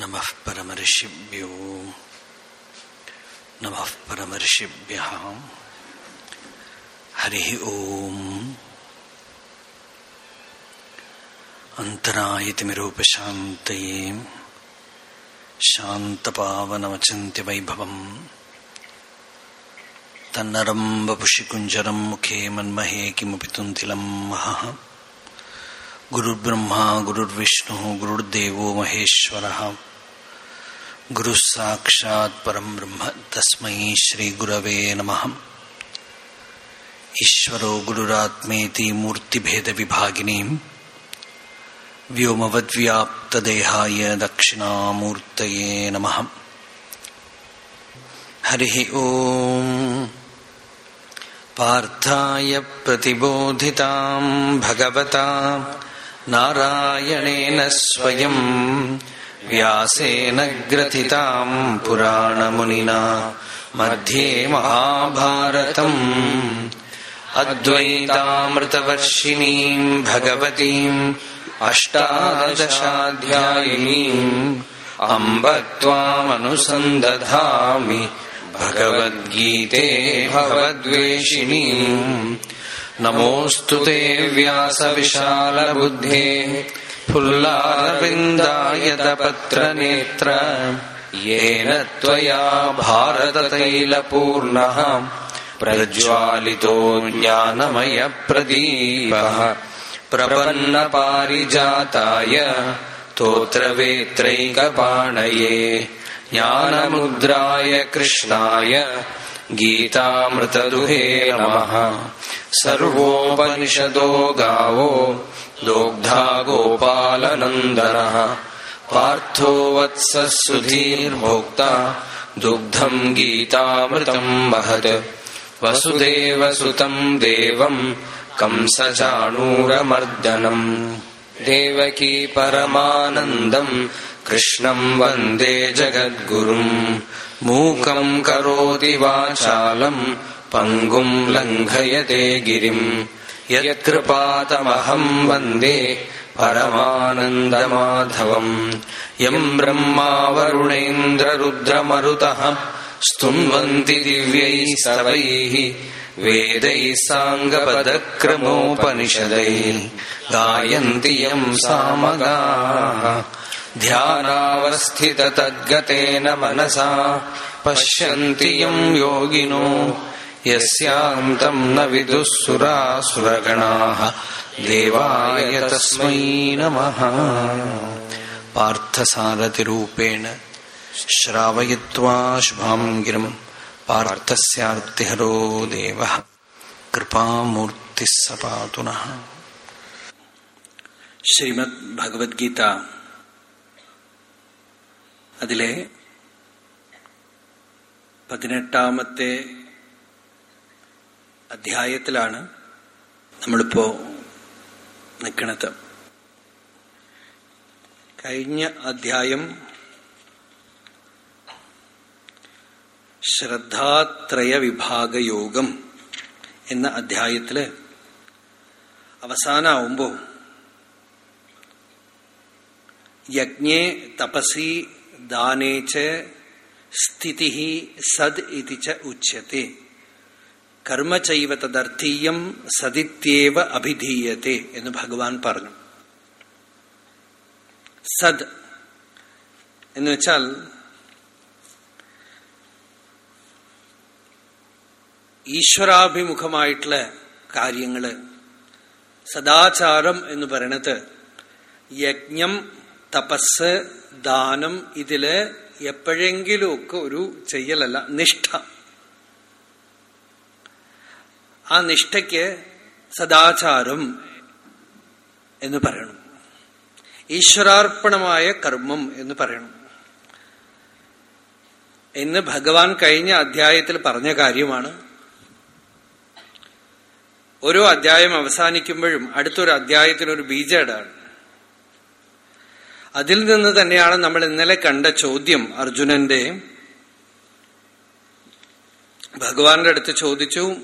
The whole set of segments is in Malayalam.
नमः परमर्षिभ्यो। नमः परमर्षिभ्यः। हरिः ओम्। अन्तरायतिमिरूपशान्तये शान्तपावनमचिन्त्यवैभवम्। तन्नरम् वपुषि कुञ्जरम् मुखे मन्महे किमपि तुन्तिलम् महः। गुरुर्ब्रह्मा, गुरुर्विष्णुः, गुरुर्देवो महेश्वरः। गुरुः साक्षात् परम् ब्रह्म तस्मै श्रीगुरवे नमः। ईश्वरो गुरुरात्मेति मूर्तिभेदविभागिनीम् व्योमवद्व्याप्तदेहाय दक्षिणामूर्तये नमः। हरिः ओम्। पार्थाय प्रतिबोधिताम् भगवता नारायणेन स्वयम् व्यासेन ग्रथिताम् पुराणमुनिना मध्ये महाभारतम् अद्वैतामृतवर्षिणीम् भगवतीम् अष्टादशाध्यायिनीम् अम्ब त्वामनुसन्दधामि भगवद्गीते भगवद्वेषिणीम् नमोऽस्तु ते व्यासविशालबुद्धे फुल्लारविन्दायतपत्रनेत्र। येन त्वया भारततैलपूर्णः। प्रज्वालितो ज्ञानमयप्रदीपः प्रपन्नपारिजाताय तोत्रवेत्रैकपाणये। ज्ञानमुद्राय कृष्णाय गीतामृतदुहे नमः। सर्वोपनिषदो गावो दोग्धा गोपालनन्दनः। पार्थो वत्सः सुधीर्भोक्ता दुग्धम् गीतामृतम् महत्। वसुदेवसुतम् देवम् कंसचाणूरमर्दनम् देवकी परमानन्दम् कृष्णम् वन्दे जगद्गुरुम् मूकम् करोति वाचालम् पङ्गुम् लङ्घयते गिरिम् यत्कृपातमहम् वन्दे परमानन्दमाधवम् यम् ब्रह्मा वरुणेन्द्ररुद्रमरुतः स्तुन्वन्ति दिव्यैः सर्वैः वेदैः साङ्गपदक्रमोपनिषदैः गायन्ति यम् सामगाः ध्यानावस्थिततद्गतेन मनसा पश्यन्ति यम् योगिनो യസ്യാന്തം ന വിദുസുരാസുരഗണാഹ ദേവായ തസ്മൈ നമ പാർത്ഥസാരഥിരൂപേണ ശ്രാവയിത്വാ ശുഭാം ഗിരം പാർത്ഥസ്യാർത്തിഹരോ ദേവ കൃപാമൂർത്തിഃ സപാതു നഃ ശ്രീമദ് ഭഗവത്ഗീത അതിലെ പതിനെട്ടാമത്തെ അധ്യായത്തിലാണ് നമ്മളിപ്പോ നിൽക്കുന്നത്. കഴിഞ്ഞ അധ്യായം ശ്രദ്ധാത്രയ വിഭാഗയോഗം എന്ന അധ്യായത്തിൽ അവസാനാവുമ്പോ യജ്ഞേ തപസി ദാനേച്ച് സ്ഥിതി സദ് ഇതി ച ഉച്യത്തെ. കർമ്മ ചെയ്വ തദർത്ഥീയം സതിത്യേവ അഭിധീയത്തെ എന്ന് ഭഗവാൻ പറഞ്ഞു. സദ് എന്ന് വെച്ചാൽ ഈശ്വരാഭിമുഖമായിട്ടുള്ള കാര്യങ്ങൾ. സദാചാരം എന്ന് പറയണത് യജ്ഞം തപസ് ദാനം ഇതിൽ എപ്പോഴെങ്കിലുമൊക്കെ ഒരു ചെയ്യലല്ല നിഷ്ഠ. ആ നിഷ്ഠയ്ക്ക് സദാചാരം എന്ന് പറയണം. ഈശ്വരാർപ്പണമായ കർമ്മം എന്ന് പറയണം. എന്ന് ഭഗവാൻ കഴിഞ്ഞ അധ്യായത്തിൽ പറഞ്ഞ കാര്യമാണ്. ഓരോ അധ്യായം അവസാനിക്കുമ്പോഴും അടുത്തൊരു അധ്യായത്തിനൊരു ബീജടാണ്. അതിൽ നിന്ന് തന്നെയാണ് നമ്മൾ ഇന്നലെ കണ്ട ചോദ്യം അർജുനന്റെ. ഭഗവാന്റെ അടുത്ത് ചോദിച്ചു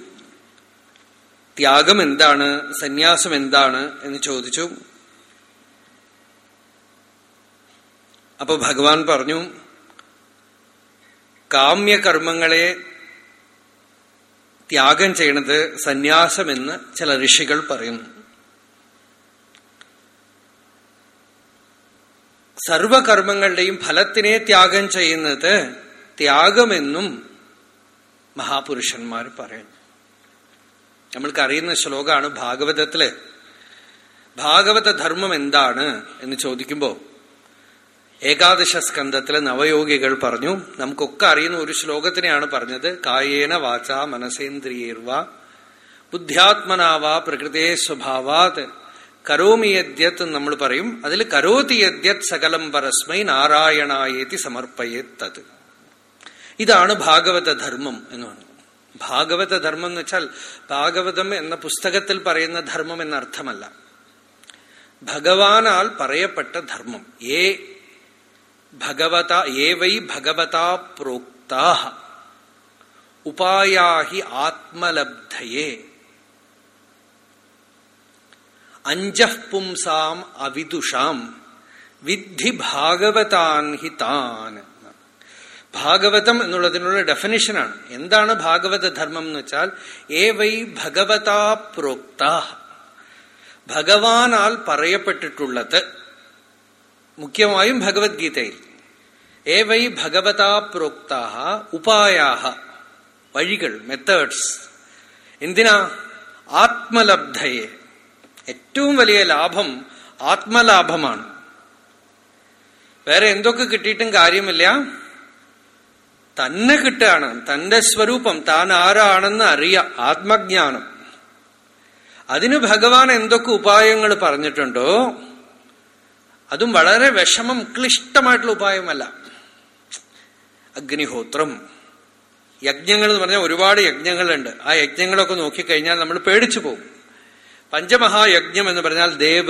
ത്യാഗം എന്താണ്? സന്യാസം എന്താണ്? എന്ന് ചോദിച്ചു. അപ്പൊ ഭഗവാൻ പറഞ്ഞു കാമ്യകർമ്മങ്ങളെ ത്യാഗം ചെയ്യണത് സന്യാസമെന്ന് ചില ഋഷികൾ പറയുന്നു. സർവകർമ്മങ്ങളുടെയും ഫലത്തിനെ ത്യാഗം ചെയ്യുന്നത് ത്യാഗമെന്നും മഹാപുരുഷന്മാർ പറയുന്നു. നമ്മൾക്ക് അറിയുന്ന ശ്ലോകമാണ് ഭാഗവതത്തിൽ. ഭാഗവത ധർമ്മം എന്താണ് എന്ന് ചോദിക്കുമ്പോൾ ഏകാദശ സ്കന്ധത്തിലെ നവയോഗികൾ പറഞ്ഞു നമുക്കൊക്കെ അറിയുന്ന ഒരു ശ്ലോകത്തിനെയാണ് പറഞ്ഞത് കായേന വാച മനസേന്ദ്രിയേർവ ബുദ്ധ്യാത്മനാവാ പ്രകൃതേ സ്വഭാവാത് കരോമി നമ്മൾ പറയും അതിൽ കരോതി യദ്യത് സകലം പരസ്മൈ നാരായണായേതി സമർപ്പയേത്തത്. ഇതാണ് ഭാഗവത ധർമ്മം എന്ന് പറഞ്ഞു ഭാഗവത ധർമ്മം എന്ന് വെച്ചാൽ ഭാഗവതം എന്ന പുസ്തകത്തിൽ പറയുന്ന ധർമ്മം എന്നർത്ഥമല്ല. ഭഗവാനാൽ പറയപ്പെട്ട ധർമ്മം. ഏ ഭഗവത ഏ വൈ ഭഗവതാ പ്രോക്താ ഉപായാഹി ആത്മലബ്ധയേ. അഞ്ചഃപുംസാം അവിദുഷാം. വിദ്ധി ഭാഗവതാൻ ഹി താൻ ഭാഗവതം എന്നുള്ളതിനുള്ള ഡെഫിനിഷനാണ് എന്താണ് ഭാഗവത ധർമ്മം എന്ന് വെച്ചാൽ ഏ വൈ ഭഗവതാ പ്രോക്ത ഭഗവാനാൽ പറയപ്പെട്ടിട്ടുള്ളത് മുഖ്യമായും ഭഗവത്ഗീതയിൽ. ഏ വൈ ഭഗവതാ പ്രോക്ത ഉപായാഹ വഴികൾ മെത്തേഡ്സ് എന്തിനാ? ആത്മലബ്ധയെ. ഏറ്റവും വലിയ ലാഭം ആത്മലാഭമാണ്. വേറെ എന്തൊക്കെ കിട്ടിയിട്ടും കാര്യമില്ല. തന്നെ കിട്ടുകയാണ്. തന്റെ സ്വരൂപം താൻ ആരാണെന്ന് അറിയ ആത്മജ്ഞാനം. അതിന് ഭഗവാൻ എന്തൊക്കെ ഉപായങ്ങൾ പറഞ്ഞിട്ടുണ്ടോ? അതും വളരെ വിഷമം ക്ലിഷ്ടമായിട്ടുള്ള ഉപായമല്ല. അഗ്നിഹോത്രം. യജ്ഞങ്ങൾ എന്ന് പറഞ്ഞാൽ ഒരുപാട് യജ്ഞങ്ങളുണ്ട്. ആ യജ്ഞങ്ങളൊക്കെ നോക്കിക്കഴിഞ്ഞാൽ നമ്മൾ പേടിച്ചു പോകും. പഞ്ചമഹായജ്ഞം എന്ന് പറഞ്ഞാൽ ദേവ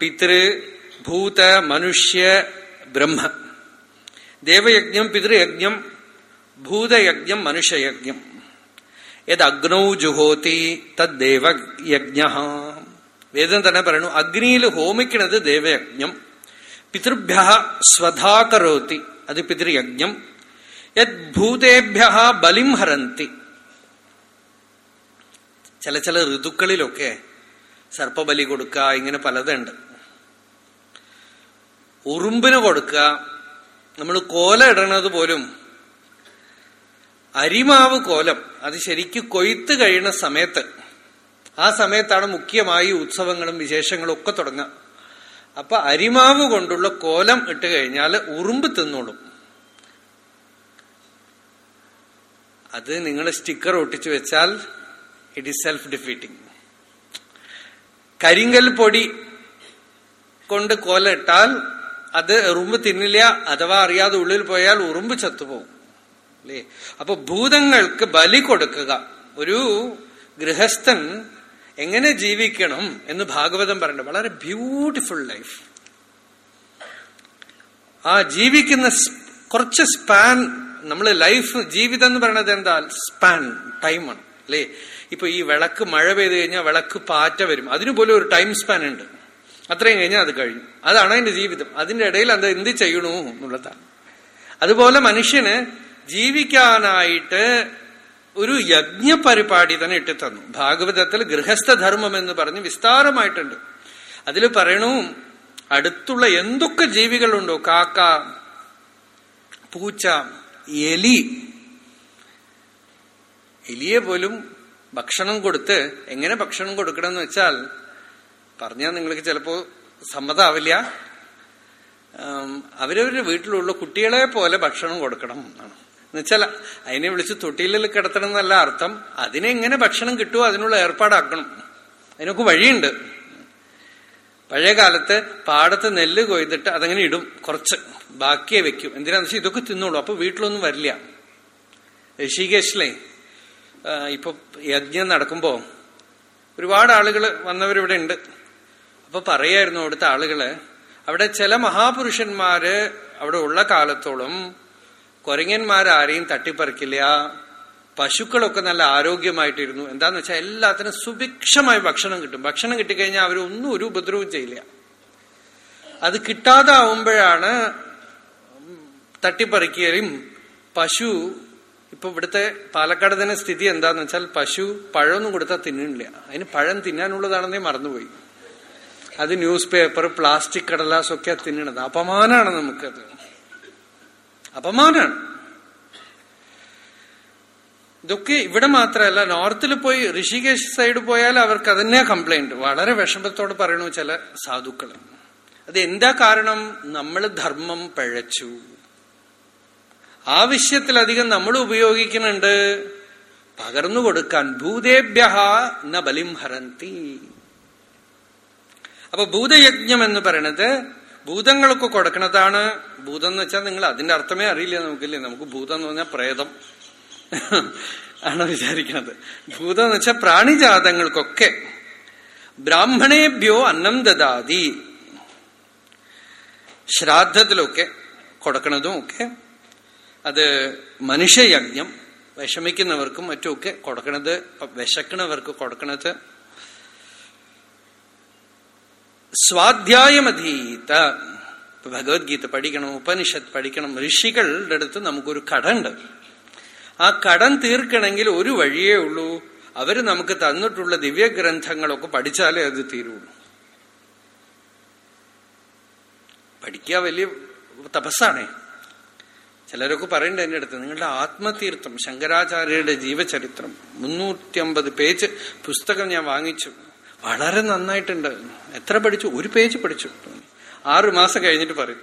പിതൃ ഭൂത മനുഷ്യ ബ്രഹ്മ. ദേവയജ്ഞം പിതൃയജ്ഞം ഭൂതയജ്ഞം മനുഷ്യയജ്ഞം. യത് അഗ്നൗ ജുഹോതി തദ്ദേവയജ്ഞ വേദം തന്നെ പറയുന്നു അഗ്നിയിൽ ഹോമിക്കുന്നത് ദേവയജ്ഞം. പിതൃഭ്യ സ്വധാ കരോത്തി അത് പിതൃയജ്ഞം. യത് ഭൂതേഭ്യ ബലിം ഹരന്തി. ചില ചില ഋതുക്കളിലൊക്കെ സർപ്പബലി കൊടുക്കുക ഇങ്ങനെ പലതുണ്ട്. ഉറുമ്പിന് കൊടുക്കുക നമ്മൾ കോല ഇടണത് പോലും അരിമാവ് കോലം അത് ശരിക്കും കൊയ്ത്ത് കഴിയുന്ന സമയത്ത്. ആ സമയത്താണ് മുഖ്യമായി ഉത്സവങ്ങളും വിശേഷങ്ങളും ഒക്കെ തുടങ്ങുക. അപ്പൊ അരിമാവ് കൊണ്ടുള്ള കോലം ഇട്ട് കഴിഞ്ഞാൽ ഉറുമ്പ് തിന്നോളും. അത് നിങ്ങൾ സ്റ്റിക്കർ ഒട്ടിച്ചു വെച്ചാൽ ഇറ്റ് ഈസ് സെൽഫ് ഡിഫീറ്റിംഗ് കരിങ്കൽ പൊടി കൊണ്ട് കോല ഇട്ടാൽ അത് ഉറുമ്പ് തിന്നില്ല അഥവാ അറിയാതെ ഉള്ളിൽ പോയാൽ ഉറുമ്പ് ചത്തുപോകും. അല്ലേ? അപ്പൊ ഭൂതങ്ങൾക്ക് ബലി കൊടുക്കുക. ഒരു ഗൃഹസ്ഥൻ എങ്ങനെ ജീവിക്കണം എന്ന് ഭാഗവതം പറയുന്നത് വളരെ ബ്യൂട്ടിഫുൾ ലൈഫ് ആ ജീവിക്കുന്ന കുറച്ച് സ്പാൻ നമ്മൾ ലൈഫ് ജീവിതം എന്ന് പറയുന്നത് എന്താ? സ്പാൻ ടൈമാണ് അല്ലേ? ഇപ്പൊ ഈ വിളക്ക് മഴ പെയ്ത് കഴിഞ്ഞാൽ വിളക്ക് പാറ്റ വരും. അതിനു പോലും ഒരു ടൈം സ്പാൻ ഉണ്ട്. അത്രയും കഴിഞ്ഞാൽ അത് കഴിഞ്ഞു. അതാണ് അതിന്റെ ജീവിതം. അതിന്റെ ഇടയിൽ അത് എന്ത് ചെയ്യണു എന്നുള്ളതാണ്. അതുപോലെ മനുഷ്യന് ജീവിക്കാനായിട്ട് ഒരു യജ്ഞ പരിപാടി തന്നെ ഇട്ടു തന്നു ഭാഗവതത്തിൽ ഗൃഹസ്ഥധർമ്മം എന്ന് പറഞ്ഞ് വിസ്താരമായിട്ടുണ്ട്. അതിൽ പറയണു അടുത്തുള്ള എന്തൊക്കെ ജീവികളുണ്ടോ? കാക്ക പൂച്ച എലി. എലിയെ പോലും ഭക്ഷണം കൊടുത്ത് എങ്ങനെ ഭക്ഷണം കൊടുക്കണം എന്ന് വെച്ചാൽ പറഞ്ഞാൽ നിങ്ങൾക്ക് ചിലപ്പോ സമ്മതാവില്ല. അവരവരുടെ വീട്ടിലുള്ള കുട്ടികളെ പോലെ ഭക്ഷണം കൊടുക്കണം എന്നാണ്. എന്നുവെച്ചാൽ അതിനെ വിളിച്ച് തൊട്ടിയിൽ കിടത്തണം എന്നല്ല അർത്ഥം. അതിനെങ്ങനെ ഭക്ഷണം കിട്ടുമോ അതിനുള്ള ഏർപ്പാടാക്കണം. അതിനൊക്കെ വഴിയുണ്ട്. പഴയ കാലത്ത് പാടത്ത് നെല്ല് കൊയ്തിട്ട് അതങ്ങനെ ഇടും. കുറച്ച് ബാക്കിയെ വെക്കും. എന്തിനാന്ന് വെച്ചാൽ ഇതൊക്കെ തിന്നോളൂ. അപ്പൊ വീട്ടിലൊന്നും വരില്ല. ഋഷികേശിലെ ഇപ്പൊ യജ്ഞം നടക്കുമ്പോ ഒരുപാട് ആളുകൾ വന്നവരിവിടെ ഉണ്ട്. അപ്പൊ പറയായിരുന്നു അവിടുത്തെ ആളുകൾ അവിടെ ചില മഹാപുരുഷന്മാര് അവിടെ ഉള്ള കാലത്തോളം കുരങ്ങന്മാരാരെയും തട്ടിപ്പറിക്കില്ല. പശുക്കളൊക്കെ നല്ല ആരോഗ്യമായിട്ടിരുന്നു. എന്താന്ന് വെച്ചാൽ എല്ലാത്തിനും സുഭിക്ഷമായി ഭക്ഷണം കിട്ടും. ഭക്ഷണം കിട്ടിക്കഴിഞ്ഞാൽ അവരൊന്നും ഒരു ഉപദ്രവവും ചെയ്യില്ല. അത് കിട്ടാതാവുമ്പോഴാണ് തട്ടിപ്പറിക്കുകയും പശു ഇപ്പൊ ഇവിടുത്തെ പാലക്കാട് തന്നെ സ്ഥിതി എന്താന്ന് വെച്ചാൽ പശു പഴമൊന്നും കൊടുത്താൽ തിന്നില്ല അതിന് പഴം തിന്നാനുള്ളതാണെന്നേ മറന്നുപോയി. അത് ന്യൂസ് പേപ്പർ പ്ലാസ്റ്റിക് കടലാസൊക്കെ തിന്നണത്. അപമാനാണ് നമുക്കത്. അപമാനാണ്. ഇതൊക്കെ ഇവിടെ മാത്രമല്ല നോർത്തിൽ പോയി ഋഷികേശ് സൈഡ് പോയാൽ അവർക്ക് അതന്നെ കംപ്ലൈന്റ് വളരെ വിഷമത്തോട് പറയണു ചില സാധുക്കൾ. അത് എന്താ കാരണം? നമ്മൾ ധർമ്മം പഴച്ചു. ആവശ്യത്തിലധികം നമ്മൾ ഉപയോഗിക്കുന്നുണ്ട്. പകർന്നു കൊടുക്കാൻ. ഭൂതേഭ്യ ന ബലിം ഹരന്തി. അപ്പൊ ഭൂതയജ്ഞം എന്ന് പറയണത് ഭൂതങ്ങൾക്ക് കൊടുക്കണതാണ് ഭൂതം എന്ന് വെച്ചാൽ നിങ്ങൾ അതിന്റെ അർത്ഥമേ അറിയില്ല നമുക്കില്ലേ? നമുക്ക് ഭൂതം എന്ന് പറഞ്ഞാൽ പ്രേതം. ആണ് വിചാരിക്കുന്നത് ഭൂതം എന്ന് വെച്ചാൽ പ്രാണിജാതങ്ങൾക്കൊക്കെ. ബ്രാഹ്മണേഭ്യോ അന്നം ദദാതി. ശ്രാദ്ധത്തിലൊക്കെ കൊടുക്കണതും ഒക്കെ. അത് മനുഷ്യയജ്ഞം വിഷമിക്കുന്നവർക്കും മറ്റുമൊക്കെ കൊടുക്കണത് വിശക്കണവർക്ക് കൊടുക്കണത് സ്വാധ്യായമധീത. ഭഗവത്ഗീത പഠിക്കണം ഉപനിഷത്ത് പഠിക്കണം ഋഷികളുടെ അടുത്ത് നമുക്കൊരു കടമുണ്ട് ആ കടം തീർക്കണമെങ്കിൽ ഒരു വഴിയേ ഉള്ളൂ. അവർ നമുക്ക് തന്നിട്ടുള്ള ദിവ്യഗ്രന്ഥങ്ങളൊക്കെ പഠിച്ചാലേ അത് തീരുള്ളൂ. പഠിക്കുക വലിയ തപസ്സാണേ. ചിലരൊക്കെ പറയണ്ട എന്റെ അടുത്ത് നിങ്ങളുടെ ആത്മതീർത്ഥം ശങ്കരാചാര്യരുടെ ജീവചരിത്രം മുന്നൂറ്റി അമ്പത് പേജ് പുസ്തകം ഞാൻ വാങ്ങിച്ചു. വളരെ നന്നായിട്ടുണ്ട്. എത്ര പഠിച്ചു? ഒരു പേജ് പഠിച്ചു. ആറു മാസം കഴിഞ്ഞിട്ട് പറയും.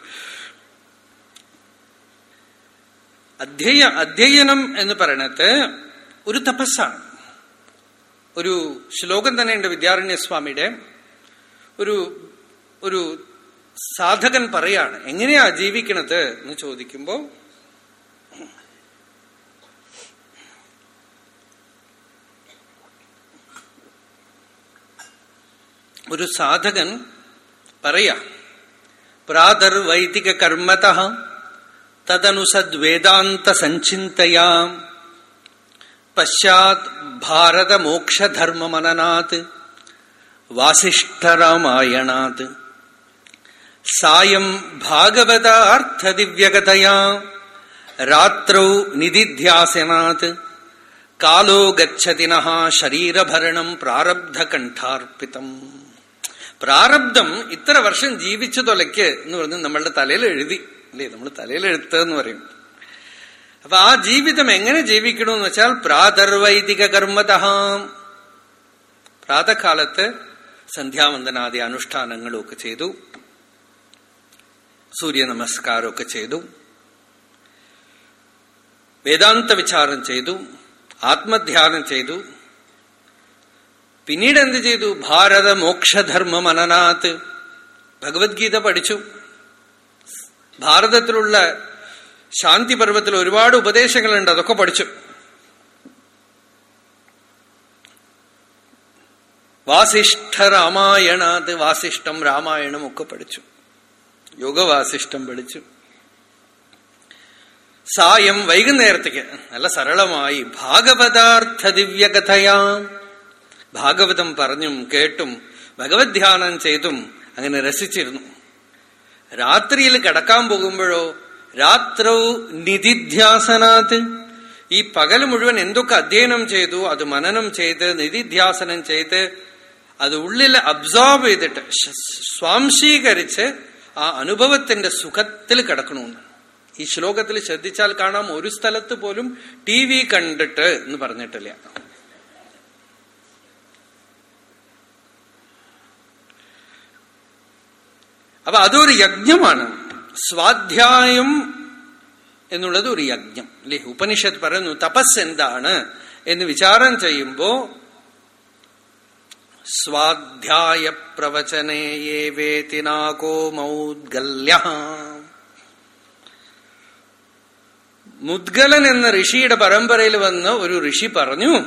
അധ്യയ അധ്യയനം എന്ന് പറയണത് ഒരു തപസ്സാണ്. ഒരു ശ്ലോകം തന്നെയുണ്ട് വിദ്യാരണ്യസ്വാമിയുടെ. ഒരു ഒരു സാധകൻ പറയാണ് എങ്ങനെയാ ജീവിക്കണത്? എന്ന് ചോദിക്കുമ്പോ ഒരു സാധകൻ പറയാ പ്രാതർവൈദിക കർമ്മത തദനുസദ്വേദാന്ത സഞ്ചിന്തയാ പശ്ചാത് ഭാരതമോക്ഷധർമ്മമനനാത് വാസിഷ്ഠരാമായണാത് സായം ഭാഗവതാർത്ഥദിവ്യകതയാ രാത്രൗ നിധിധ്യാസനാത് കാലോ ഗച്ഛതി നഃ ശരീരഭരണം പ്രാരബ്ധകണ്ഠാർപ്പിതം. പ്രാരബ്ധം ഇത്ര വർഷം ജീവിച്ചു തൊലയ്ക്ക് എന്ന് പറഞ്ഞ് നമ്മളുടെ തലയിൽ എഴുതി. അല്ലേ? നമ്മൾ തലയിൽ എഴുത്തെന്ന് പറയും. അപ്പൊ ആ ജീവിതം എങ്ങനെ ജീവിക്കണമെന്ന് വെച്ചാൽ പ്രാതർവൈദിക കർമ്മത പ്രാതകാലത്ത് സന്ധ്യാവന്ദനാദി അനുഷ്ഠാനങ്ങളും ഒക്കെ ചെയ്തു. സൂര്യ നമസ്കാരമൊക്കെ ചെയ്തു. വേദാന്ത വിചാരം ചെയ്തു. ആത്മധ്യാനം ചെയ്തു. പിന്നീട് എന്ത് ചെയ്തു ഭാരത മോക്ഷധർമ്മ മനനാത്ത് ഭഗവത്ഗീത പഠിച്ചു. ഭാരതത്തിലുള്ള ശാന്തി പർവത്തിൽ ഒരുപാട് ഉപദേശങ്ങളുണ്ട് അതൊക്കെ പഠിച്ചു. വാസിഷ്ഠ രാമായണാത് വാസിഷ്ഠം രാമായണം ഒക്കെ പഠിച്ചു. യോഗവാസിഷ്ടം പഠിച്ചു. സായം വൈകുന്നേരത്തേക്ക് നല്ല സരളമായി ഭാഗവതാർത്ഥ ദിവ്യകഥയാം ഭാഗവതം പറഞ്ഞും കേട്ടും ഭഗവത് ധ്യാനം ചെയ്തും അങ്ങനെ രസിച്ചിരുന്നു. രാത്രിയിൽ കിടക്കാൻ പോകുമ്പോഴോ രാത്രൗ നിധിധ്യാസനാത്. ഈ പകൽ മുഴുവൻ എന്തൊക്കെ അധ്യയനം ചെയ്തു അത് മനനം ചെയ്ത് നിധിധ്യാസനം ചെയ്ത് അത് ഉള്ളിൽ അബ്സോർബ് ചെയ്തിട്ട് സ്വാംശീകരിച്ച് ആ അനുഭവത്തിന്റെ സുഖത്തിൽ കിടക്കണമെന്ന് ഈ ശ്ലോകത്തിൽ ശ്രദ്ധിച്ചാൽ കാണാം ഒരു സ്ഥലത്ത് പോലും ടി കണ്ടിട്ട് എന്ന് പറഞ്ഞിട്ടില്ല. അപ്പൊ അതൊരു യജ്ഞമാണ്. സ്വാധ്യായം എന്നുള്ളത് ഒരു യജ്ഞം. അല്ലെ? ഉപനിഷത്ത് പറയുന്നു തപസ് എന്താണ് എന്ന് വിചാരം ചെയ്യുമ്പോ സ്വാധ്യായ പ്രവചനേ മൗദ്ഗല്യ. മുദ്ഗലൻ എന്ന ഋഷിയുടെ പരമ്പരയിൽ വന്ന ഒരു ഋഷി പറഞ്ഞു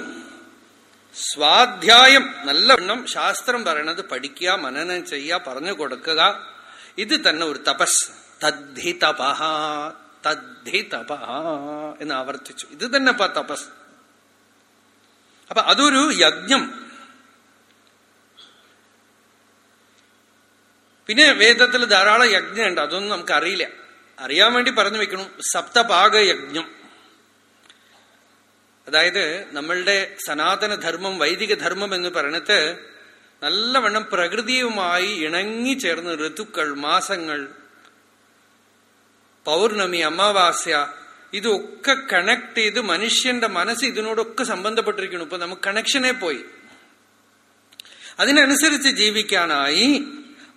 സ്വാധ്യായം നല്ല ശാസ്ത്രം പറയണത് പഠിക്കുക മനനം ചെയ്യുക പറഞ്ഞു കൊടുക്കുക ഇത് തന്നെ ഒരു തപസ്. തദ്ധി തപഹ തദ്ധി തപഹ എന്ന് ആവർത്തിച്ചു. ഇത് തന്നെ തപസ്. അപ്പൊ അതൊരു യജ്ഞം. പിന്നെ വേദത്തിൽ ധാരാളം യജ്ഞമുണ്ട് അതൊന്നും നമുക്ക് അറിയില്ല അറിയാൻ വേണ്ടി പറഞ്ഞു വെക്കണം. സപ്തപാക യജ്ഞം. അതായത് നമ്മളുടെ സനാതനധർമ്മം വൈദിക ധർമ്മം എന്ന് പറയുന്നത് നല്ലവണ്ണം പ്രകൃതിയുമായി ഇണങ്ങി ചേർന്ന് ഋതുക്കൾ മാസങ്ങൾ പൗർണമി അമാവാസ്യ ഇതൊക്കെ കണക്ട് ചെയ്ത് മനുഷ്യന്റെ മനസ്സ് ഇതിനോടൊക്കെ സംബന്ധപ്പെട്ടിരിക്കുന്നു. ഇപ്പൊ നമുക്ക് കണക്ഷനെ പോയി. അതിനനുസരിച്ച് ജീവിക്കാനായി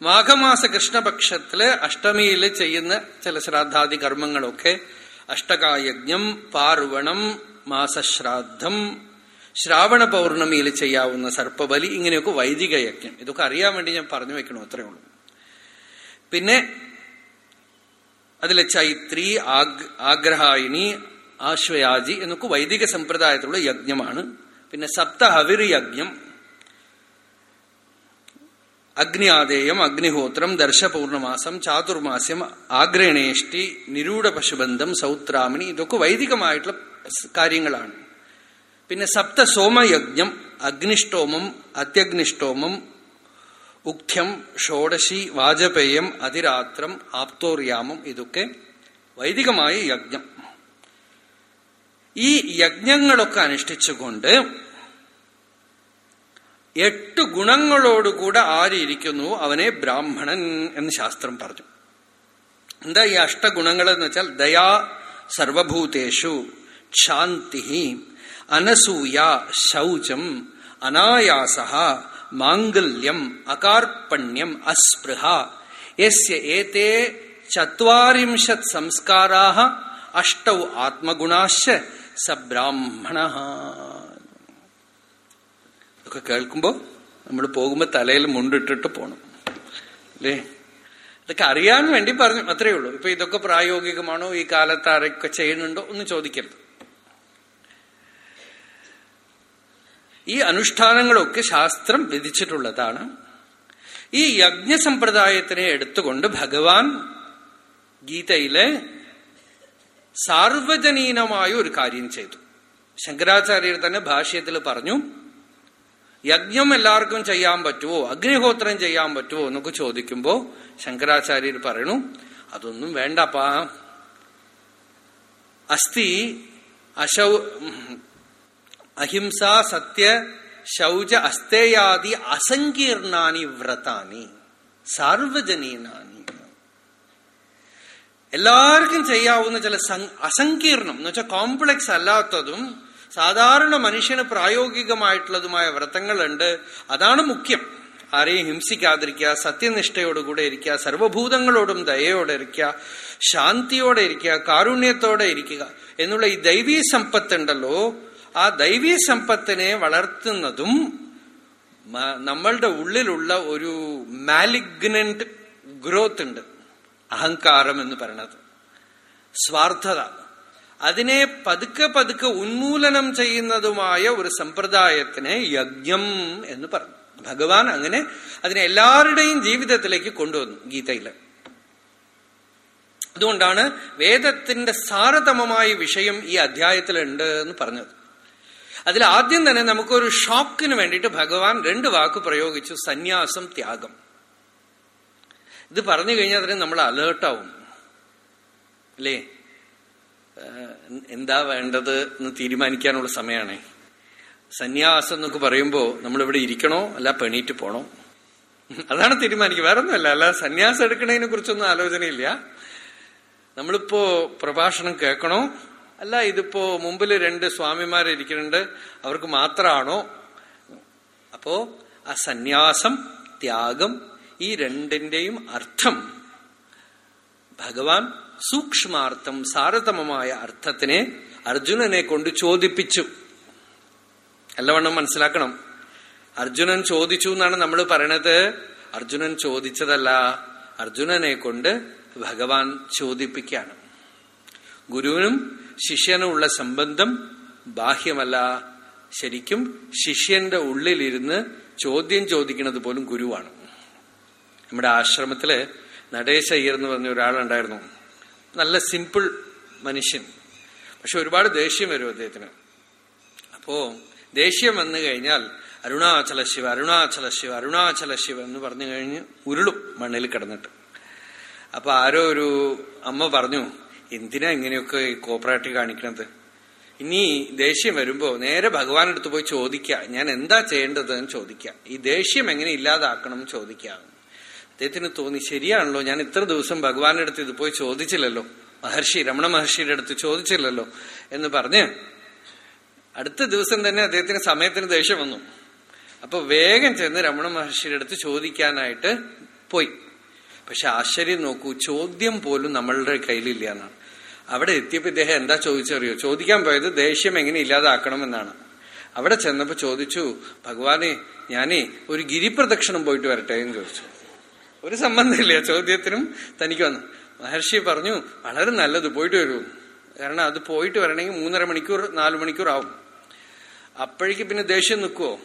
മാഘമാസ കൃഷ്ണപക്ഷത്തിൽ അഷ്ടമിയിൽ ചെയ്യുന്ന ചില ശ്രാദ്ധാദി കർമ്മങ്ങളൊക്കെ. അഷ്ടകായജ്ഞം പാർവണം മാസശ്രാദ്ധം ശ്രാവണ പൗർണമിയിൽ ചെയ്യാവുന്ന സർപ്പബലി ഇങ്ങനെയൊക്കെ വൈദിക യജ്ഞം ഇതൊക്കെ അറിയാൻ വേണ്ടി ഞാൻ പറഞ്ഞു വെക്കണു അത്രേ ഉള്ളൂ. പിന്നെ അതിലെ ചൈത്രി ആഗ്രഹായിനി ആശ്വയാജി എന്നൊക്കെ വൈദിക സമ്പ്രദായത്തിലുള്ള യജ്ഞമാണ്. പിന്നെ സപ്ത സപ്തഹവിർ യജ്ഞം അഗ്നിയാദേയം അഗ്നിഹോത്രം ദർശപൂർണമാസം ചാതുർമാസ്യം ആഗ്രഹണേഷ്ടി നിരൂഢ പശുബന്ധം സൗത്രാമണി ഇതൊക്കെ വൈദികമായിട്ടുള്ള കാര്യങ്ങളാണ്. പിന്നെ സപ്ത സോമയജ്ഞം അഗ്നിഷ്ടോമം അത്യഗ്നിഷ്ടോമം ഉഖ്യം ഷോഡശി വാജപേയം അതിരാത്രം ആപ്തോറിയാമം ഇതൊക്കെ വൈദികമായ യജ്ഞം. ഈ യജ്ഞങ്ങളൊക്കെ അനുഷ്ഠിച്ചുകൊണ്ട് എട്ട് ഗുണങ്ങളോടുകൂടെ ആരിയിരിക്കുന്നു അവനെ ബ്രാഹ്മണൻ എന്ന് ശാസ്ത്രം പറഞ്ഞു. എന്താ ഈ അഷ്ടഗുണങ്ങൾ എന്ന് വെച്ചാൽ ദയാ സർവഭൂതേഷു ശാന്തി അനസൂയ ശൗചം അനായാസ മാംഗല്യം അകാർപ്പണ്യം അസ്പൃഹ. യസ്യ ഏതേ ചത്വാരിംശത് സംസ്കാരാ അഷ്ടൗ ആത്മഗുണാശ സബ്രാഹ്മണ ഇതൊക്കെ കേൾക്കുമ്പോ നമ്മൾ പോകുമ്പോ തലയിൽ മുണ്ടിട്ടിട്ട് പോണം. അല്ലേ? ഇതൊക്കെ അറിയാൻ വേണ്ടി പറഞ്ഞു അത്രയേ ഉള്ളൂ. ഇപ്പൊ ഇതൊക്കെ പ്രായോഗികമാണോ? ഈ കാലത്ത് ആരൊക്കെ ചെയ്യുന്നുണ്ടോ? ഒന്ന് ചോദിക്കരുത്. ഈ അനുഷ്ഠാനങ്ങളൊക്കെ ശാസ്ത്രം വിധിച്ചിട്ടുള്ളതാണ്. ഈ യജ്ഞസമ്പ്രദായത്തിനെ എടുത്തുകൊണ്ട് ഭഗവാൻ ഗീതയിലെ സാർവജനീനമായ ഒരു കാര്യം ചെയ്തു. ശങ്കരാചാര്യർ തന്നെ ഭാഷ്യത്തിൽ പറഞ്ഞു യജ്ഞം എല്ലാവർക്കും ചെയ്യാൻ പറ്റുമോ? അഗ്നിഹോത്രം ചെയ്യാൻ പറ്റുമോ? എന്നൊക്കെ ചോദിക്കുമ്പോൾ ശങ്കരാചാര്യർ പറയണു അതൊന്നും വേണ്ടപ്പാ അസ്ഥി അശൗ അഹിംസ സത്യ ശൗച അസ്തേയാദി അസങ്കീർണാനി വ്രതാനി സാർവജനീനാനി. എല്ലാവർക്കും ചെയ്യാവുന്ന ചില അസങ്കീർണം എന്ന് വെച്ചാൽ കോംപ്ലക്സ് അല്ലാത്തതും സാധാരണ മനുഷ്യന് പ്രായോഗികമായിട്ടുള്ളതുമായ വ്രതങ്ങളുണ്ട്. അതാണ് മുഖ്യം. ആരെയും ഹിംസിക്കാതിരിക്കുക സത്യനിഷ്ഠയോടുകൂടെ ഇരിക്കുക സർവഭൂതങ്ങളോടും ദയയോടെ ഇരിക്കുക ശാന്തിയോടെ ഇരിക്കുക കാരുണ്യത്തോടെ ഇരിക്കുക എന്നുള്ള ഈ ദൈവീ സമ്പത്തുണ്ടല്ലോ ആ ദൈവീ സമ്പത്തിനെ വളർത്തുന്നതും നമ്മളുടെ ഉള്ളിലുള്ള ഒരു മാലിഗ്നന്റ് ഗ്രോത്ത് ഉണ്ട്. അഹങ്കാരം എന്ന് പറയണത്. സ്വാർത്ഥത. അതിനെ പതുക്കെ പതുക്കെ ഉന്മൂലനം ചെയ്യുന്നതുമായ ഒരു സമ്പ്രദായത്തിനെ യജ്ഞം എന്ന് പറഞ്ഞു. ഭഗവാൻ അങ്ങനെ അതിനെ എല്ലാവരുടെയും ജീവിതത്തിലേക്ക് കൊണ്ടുവന്നു ഗീതയിൽ. അതുകൊണ്ടാണ് വേദത്തിന്റെ സാരതമമായ വിഷയം ഈ അധ്യായത്തിലുണ്ട് എന്ന് പറഞ്ഞത്. അതിൽ ആദ്യം തന്നെ നമുക്കൊരു ഷോക്കിന് വേണ്ടിയിട്ട് ഭഗവാൻ രണ്ട് വാക്ക് പ്രയോഗിച്ചു സന്യാസം ത്യാഗം. ഇത് പറഞ്ഞു കഴിഞ്ഞാൽ അതിന് നമ്മൾ അലേർട്ടാവും. അല്ലേ? എന്താ വേണ്ടത് എന്ന് തീരുമാനിക്കാനുള്ള സമയമാണേ. സന്യാസം എന്നൊക്കെ നമ്മൾ ഇവിടെ ഇരിക്കണോ? അല്ല പെണീറ്റ് പോണോ? അതാണ് തീരുമാനിക്കുക. വേറെ ഒന്നുമല്ല അല്ല സന്യാസം എടുക്കണതിനെ കുറിച്ചൊന്നും ആലോചനയില്ല. നമ്മളിപ്പോ പ്രഭാഷണം കേൾക്കണോ? അല്ല ഇതിപ്പോ മുമ്പിൽ രണ്ട് സ്വാമിമാരിക്കുന്നുണ്ട് അവർക്ക് മാത്രമാണോ അപ്പോ ആ സന്യാസം ത്യാഗം ഈ രണ്ടിന്റെയും അർത്ഥം. ഭഗവാൻ സൂക്ഷ്മാർത്ഥം സാരതമമായ അർത്ഥത്തിനെ അർജുനനെ കൊണ്ട് ചോദിപ്പിച്ചു. നല്ലവണ്ണം മനസ്സിലാക്കണം. അർജുനൻ ചോദിച്ചു എന്നാണ് നമ്മൾ പറയണത്. അർജുനൻ ചോദിച്ചതല്ല. അർജുനനെ കൊണ്ട് ഭഗവാൻ ചോദിപ്പിക്കുകയാണ്. ഗുരുവിനും ശിഷ്യനുമുള്ള സംബന്ധം ബാഹ്യമല്ല. ശരിക്കും ശിഷ്യന്റെ ഉള്ളിലിരുന്ന് ചോദ്യം ചോദിക്കുന്നത് പോലും ഗുരുവാണ്. നമ്മുടെ ആശ്രമത്തിൽ നടേശ അയ്യർ എന്ന് പറഞ്ഞ ഒരാളുണ്ടായിരുന്നു. നല്ല സിമ്പിൾ മനുഷ്യൻ. പക്ഷെ ഒരുപാട് ദേഷ്യം വരും അദ്ദേഹത്തിന്. അപ്പോ ദേഷ്യം വന്നു കഴിഞ്ഞാൽ അരുണാചല ശിവ അരുണാചല ശിവ അരുണാചല ശിവ എന്ന് പറഞ്ഞു കഴിഞ്ഞ് ഉരുളും മണ്ണിൽ കിടന്നിട്ട്. അപ്പൊ ആരോ ഒരു അമ്മ പറഞ്ഞു എന്തിനാ ഇങ്ങനെയൊക്കെ കോപ്പറേറ്റീവ് കാണിക്കണത്? ഇനി ദേഷ്യം വരുമ്പോ നേരെ ഭഗവാനെടുത്ത് പോയി ചോദിക്കുക ഞാൻ എന്താ ചെയ്യേണ്ടത് എന്ന് ചോദിക്കുക ഈ ദേഷ്യം എങ്ങനെ ഇല്ലാതാക്കണം എന്ന് ചോദിക്കാം. അദ്ദേഹത്തിന് തോന്നി ശരിയാണല്ലോ ഞാൻ ഇത്ര ദിവസം ഭഗവാന്റെ അടുത്ത് ഇത് പോയി ചോദിച്ചില്ലല്ലോ. മഹർഷി രമണ മഹർഷിയുടെ അടുത്ത് ചോദിച്ചില്ലല്ലോ. എന്ന് പറഞ്ഞ് അടുത്ത ദിവസം തന്നെ അദ്ദേഹത്തിന് സമയത്തിന് ദേഷ്യം വന്നു. അപ്പൊ വേഗം ചെന്ന് രമണ മഹർഷിയുടെ അടുത്ത് ചോദിക്കാനായിട്ട് പോയി. പക്ഷെ ആശ്ചര്യം നോക്കൂ ചോദ്യം പോലും നമ്മളുടെ കയ്യിലില്ല എന്നാണ്. അവിടെ എത്തിയപ്പോ ഇദ്ദേഹം എന്താ ചോദിച്ചറിയോ? ചോദിക്കാൻ പോയത് ദേഷ്യം എങ്ങനെ ഇല്ലാതാക്കണമെന്നാണ്. അവിടെ ചെന്നപ്പോ ചോദിച്ചു ഭഗവാനെ ഞാനേ ഒരു ഗിരിപ്രദക്ഷിണം പോയിട്ട് വരട്ടെ എന്ന് ചോദിച്ചു. ഒരു സംബന്ധമില്ല ചോദ്യത്തിനും തനിക്ക് വന്നു. മഹർഷി പറഞ്ഞു വളരെ നല്ലത് പോയിട്ട് വരൂ. കാരണം അത് പോയിട്ട് വരണമെങ്കിൽ മൂന്നര മണിക്കൂർ നാലു മണിക്കൂർ ആവും. അപ്പോഴേക്ക് പിന്നെ ദേഷ്യം നിൽക്കുവോ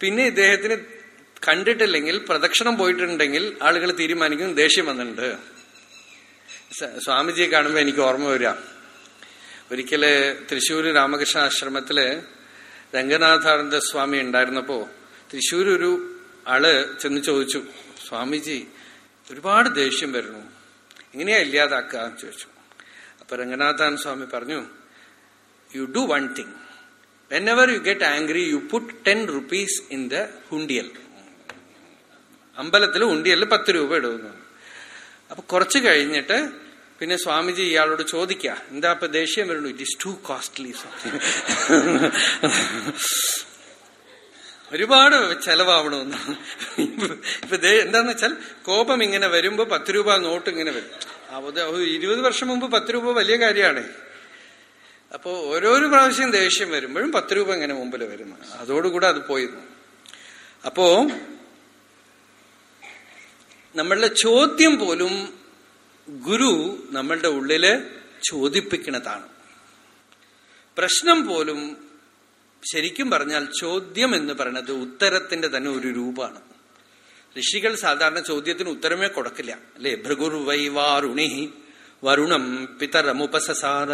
പിന്നെ ഇദ്ദേഹത്തിന് കണ്ടിട്ടില്ലെങ്കിൽ പ്രദക്ഷിണം പോയിട്ടുണ്ടെങ്കിൽ ആളുകൾ തീരുമാനിക്കും ദേഷ്യം വന്നിട്ടുണ്ട്. സ്വാമിജിയെ കാണുമ്പോൾ എനിക്ക് ഓർമ്മ വരിക. ഒരിക്കൽ തൃശ്ശൂര് രാമകൃഷ്ണ ആശ്രമത്തിൽ രംഗനാഥാനന്ദ സ്വാമി ഉണ്ടായിരുന്നപ്പോ തൃശ്ശൂർ ഒരു ആൾ ചെന്ന് ചോദിച്ചു സ്വാമിജി ഒരുപാട് ദേഷ്യം വരുന്നു. എങ്ങനെയാ ഇല്ലാതാക്കുക? എന്ന് ചോദിച്ചു. അപ്പൊ രംഗനാഥാൻ സ്വാമി പറഞ്ഞു you do one thing whenever you get angry you put ten rupees in the hundial അമ്പലത്തിൽ ഉണ്ടിയല്ല പത്ത് രൂപ ഇടുന്നു. അപ്പൊ കുറച്ച് കഴിഞ്ഞിട്ട് പിന്നെ സ്വാമിജി ഇയാളോട് ചോദിക്ക എന്താ ഇപ്പൊ ദേഷ്യം വരുന്നു? ഇറ്റ് ഇസ് ടു കോസ്റ്റ്ലി ഒരുപാട് ചെലവാവണമെന്ന് ഇപ്പൊ എന്താന്ന് വെച്ചാൽ കോപം ഇങ്ങനെ വരുമ്പോ പത്ത് രൂപ നോട്ട് ഇങ്ങനെ വരും. ഇരുപത് വർഷം മുമ്പ് പത്ത് രൂപ വലിയ കാര്യമാണ് അപ്പോ ഓരോരോ പ്രാവശ്യം ദേഷ്യം വരുമ്പോഴും പത്ത് രൂപ ഇങ്ങനെ മുമ്പിൽ വരുന്നു. അതോടുകൂടെ അത് പോയിരുന്നു അപ്പോ നമ്മളുടെ ചോദ്യം പോലും ഗുരു നമ്മളുടെ ഉള്ളിൽ ചോദിപ്പിക്കുന്നതാണ്. പ്രശ്നം പോലും ശരിക്കും പറഞ്ഞാൽ ചോദ്യം എന്ന് പറയുന്നത് ഉത്തരത്തിന്റെ തന്നെ ഒരു രൂപമാണ്. ഋഷികൾ സാധാരണ ചോദ്യത്തിന് ഉത്തരമേ കൊടുക്കില്ല. അല്ലെ? ഭൃഗുർവൈ വാരുണി വരുണം പിതരമുപസസാര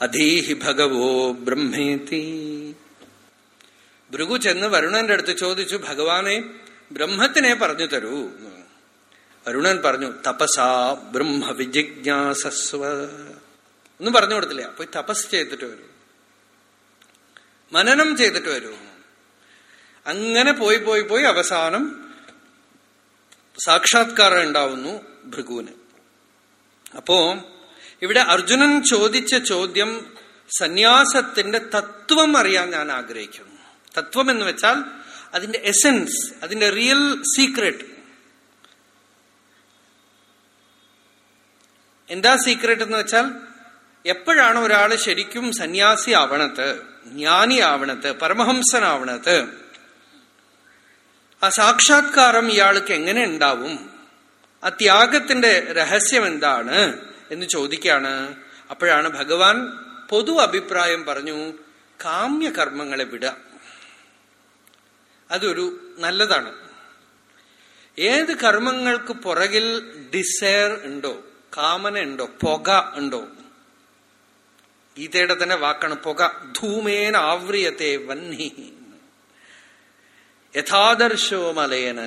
അധീഹി ഭഗവോ ബ്രഹ്മേതി. ഭൃഗു ചെന്ന് വരുണന്റെ അടുത്ത് ചോദിച്ചു ഭഗവാനെ ബ്രഹ്മത്തിനെ പറഞ്ഞു തരൂ. വരുണൻ പറഞ്ഞു തപസാ ബ്രഹ്മ വിജിജ്ഞാസസ്വ. ഒന്നും പറഞ്ഞു കൊടുത്തില്ല. പോയി തപസ് ചെയ്തിട്ട് വരൂ. മനനം ചെയ്തിട്ട് വരൂ. അങ്ങനെ പോയി പോയി പോയി അവസാനം സാക്ഷാത്കാരം ഉണ്ടാവുന്നു ഭൃഗുവിന്. അപ്പോ ഇവിടെ അർജുനൻ ചോദിച്ച ചോദ്യം സന്യാസത്തിന്റെ തത്വം അറിയാൻ ഞാൻ ആഗ്രഹിക്കുന്നു. തത്വം എന്ന് വെച്ചാൽ അതിന്റെ എസെൻസ് അതിന്റെ റിയൽ സീക്രട്ട് എന്താ സീക്രട്ട് എന്ന് വെച്ചാൽ എപ്പോഴാണ് ഒരാൾ ശരിക്കും സന്യാസി ആവണത് ജ്ഞാനി ആവണത് പരമഹംസനാവണത് ആ സാക്ഷാത്കാരം ഇയാൾക്ക് എങ്ങനെ ഉണ്ടാവും? ആ ത്യാഗത്തിന്റെ രഹസ്യം എന്താണ് എന്ന് ചോദിക്കാണ് അപ്പോഴാണ് ഭഗവാൻ പൊതു അഭിപ്രായം പറഞ്ഞു കാമ്യകർമ്മങ്ങളെ വിട അതൊരു നല്ലതാണ്. ഏത് കർമ്മങ്ങൾക്ക് പുറകിൽ ഡിസയർ ഉണ്ടോ കാമന ഉണ്ടോ? പുക ഉണ്ടോ? ഗീതയുടെ തന്നെ വാക്കാണ് പുക. ധൂമേന ആവ്രിയത്തെ വന്നി. യഥാദർശോ മലയന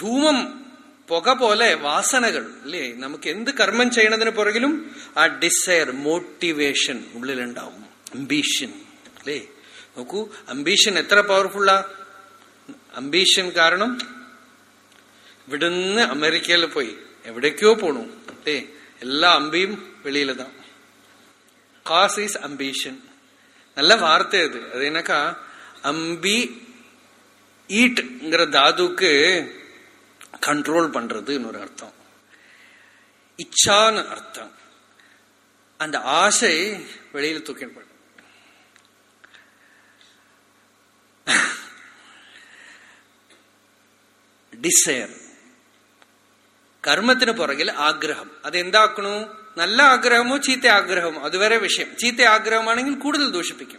ധൂമം പുക പോലെ വാസനകൾ അല്ലേ? നമുക്ക് എന്ത് കർമ്മം ചെയ്യണതിന് പുറകിലും ആ ഡിസയർ മോട്ടിവേഷൻ ഉള്ളിലുണ്ടാവും. അംബീഷൻ അല്ലേ? നോക്കൂ അംബീഷൻ എത്ര പവർഫുള്ള അംബീഷൻ കാരണം ഇവിടുന്ന് അമേരിക്കയിൽ പോയി എവിടേക്കോ പോണു അല്ലേ എല്ലാ അമ്പിയും വെളിയിലതാ காஸ் இஸ் அம்பிஷன் நல்ல வார்த்தை அது அது என்னக்கா அம்பி ஈட்ங்கிற தாதுக்கு கண்ட்ரோல் பண்றதுன்னு ஒரு அர்த்தம் இச்சான்னு அர்த்தம் அந்த ஆசை வெளியில தூக்கிட்டு ഡിസയർ കർമ്മത്തിന് പുറകിൽ ആഗ്രഹം. അതെന്താക്കണു? നല്ല ആഗ്രഹമോ ചീത്ത ആഗ്രഹമോ? അതുവരെ വിഷയം. ചീത്ത ആഗ്രഹമാണെങ്കിൽ കൂടുതൽ ദൂഷിപ്പിക്കും.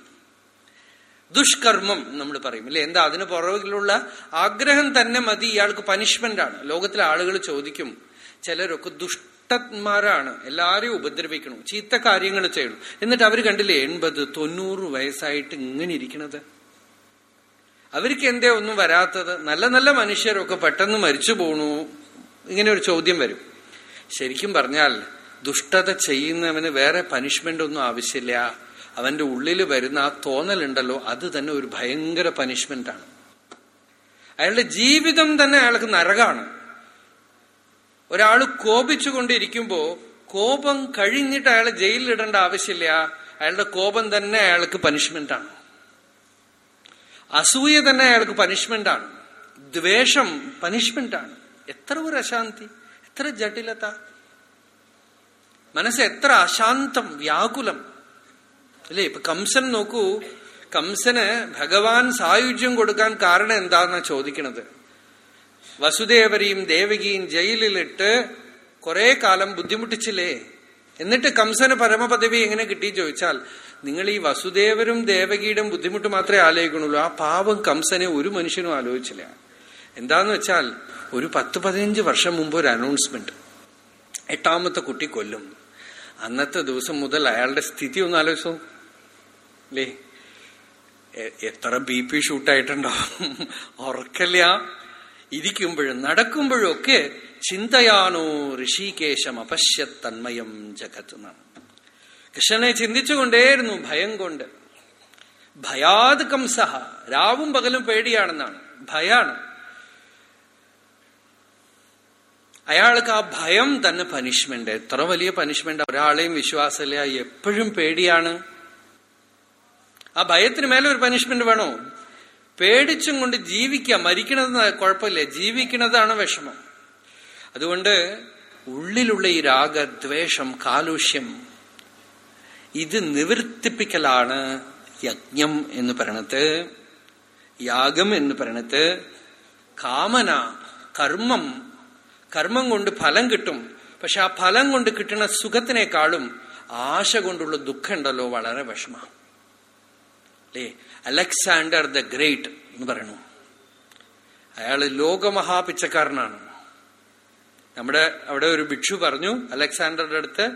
ദുഷ്കർമ്മം നമ്മൾ പറയും അല്ലെ? എന്താ? അതിന് പുറകിലുള്ള ആഗ്രഹം തന്നെ മതി. ഇയാൾക്ക് പനിഷ്മെന്റ് ആണ്. ലോകത്തിലെ ആളുകൾ ചോദിക്കും ചിലരൊക്കെ ദുഷ്ടന്മാരാണ്. എല്ലാരെയും ഉപദ്രവിക്കണം. ചീത്ത കാര്യങ്ങൾ ചെയ്യണം. എന്നിട്ട് അവർ കണ്ടില്ലേ എൺപത് തൊണ്ണൂറ് വയസ്സായിട്ട് ഇങ്ങനെ ഇരിക്കണത്. അവർക്ക് എന്തേ ഒന്നും വരാത്തത്? നല്ല നല്ല മനുഷ്യരൊക്കെ പെട്ടെന്ന് മരിച്ചു പോണു. ഇങ്ങനെ ഒരു ചോദ്യം വരും. ശരിക്കും പറഞ്ഞാൽ ദുഷ്ടത ചെയ്യുന്നവന് വേറെ പനിഷ്മെന്റ് ഒന്നും ആവശ്യമില്ല. അവന്റെ ഉള്ളിൽ വരുന്ന ആ തോന്നലുണ്ടല്ലോ അത് തന്നെ ഒരു ഭയങ്കര പനിഷ്മെന്റാണ് അയാളുടെ ജീവിതം തന്നെ അയാൾക്ക് നരകാണ്. ഒരാൾ കോപിച്ചുകൊണ്ടിരിക്കുമ്പോ കോപം കഴിഞ്ഞിട്ട് അയാളെ ജയിലിലിടേണ്ട ആവശ്യമില്ല. അയാളുടെ കോപം തന്നെ അയാൾക്ക് പനിഷ്മെന്റാണ് അസൂയ തന്നെ അയാൾക്ക് പനിഷ്മെന്റാണ് ദ്വേഷം പനിഷ്മെന്റാണ് എത്ര ഒരു അശാന്തി എത്ര ജട്ടിലത മനസ്സ് എത്ര അശാന്തം വ്യാകുലം. അല്ലേ ഇപ്പൊ കംസൻ നോക്കൂ കംസന് ഭഗവാൻ സായുജ്യം കൊടുക്കാൻ കാരണം എന്താന്നാ ചോദിക്കണത്. വസുദേവരെയും ദേവകിയും ജയിലിലിട്ട് കുറെ കാലം ബുദ്ധിമുട്ടിച്ചില്ലേ? എന്നിട്ട് കംസന് പരമപദവി എങ്ങനെ കിട്ടി ചോദിച്ചാൽ നിങ്ങൾ ഈ വസുദേവരും ദേവകിയുടെ ബുദ്ധിമുട്ട് മാത്രമേ ആലോചിക്കണുള്ളൂ ആ പാവം കംസനെ ഒരു മനുഷ്യനും ആലോചിച്ചില്ല. എന്താന്ന് വെച്ചാൽ ഒരു പത്ത് പതിനഞ്ച് വർഷം മുമ്പ് ഒരു അനൗൺസ്മെന്റ് എട്ടാമത്തെ കുട്ടി കൊല്ലും. അന്നത്തെ ദിവസം മുതൽ അയാളുടെ സ്ഥിതി ഒന്ന് ആലോചിച്ചോ. അല്ലേ എത്ര ബി പി ഷൂട്ടായിട്ടുണ്ടാവും ഉറക്കല്ല. ഇരിക്കുമ്പോഴും നടക്കുമ്പോഴും ഒക്കെ ചിന്തയാനോ ഋഷികേശം അപശ്യത്തന്മയം ജഗത് എന്നാണ് കൃഷ്ണനെ ചിന്തിച്ചുകൊണ്ടേയിരുന്നു ഭയം കൊണ്ട്. ഭയാത് കംസഹ രാവും പകലും പേടിയാണെന്നാണ്. ഭയാണ്. അയാൾക്ക് ആ ഭയം തന്നെ പനിഷ്മെന്റ് എത്ര വലിയ പനിഷ്മെന്റ് ഒരാളെയും വിശ്വാസമില്ല. എപ്പോഴും പേടിയാണ്. ആ ഭയത്തിന് മേലെ ഒരു പനിഷ്മെന്റ് വേണോ? പേടിച്ചും കൊണ്ട് ജീവിക്കുക. മരിക്കണത് കുഴപ്പമില്ല. ജീവിക്കണതാണ് വിഷമം. അതുകൊണ്ട് ഉള്ളിലുള്ള ഈ രാഗദ്വേഷം കാലുഷ്യം ഇത് നിവർത്തിപ്പിക്കലാണ് യജ്ഞം എന്ന് പറയണത്. യാഗം എന്ന് പറയണത് കാമന കർമ്മം കർമ്മം കൊണ്ട് ഫലം കിട്ടും. പക്ഷെ ആ ഫലം കൊണ്ട് കിട്ടുന്ന സുഖത്തിനേക്കാളും ആശ കൊണ്ടുള്ള ദുഃഖം ഉണ്ടല്ലോ വളരെ വിഷമ. അല്ലേ? അലക്സാണ്ടർ ദ ഗ്രേറ്റ് എന്ന് പറയണു അയാൾ ലോകമഹാപിച്ചക്കാരനാണ്. നമ്മുടെ അവിടെ ഒരു ഭിക്ഷു പറഞ്ഞു അലക്സാണ്ടറുടെ അടുത്ത്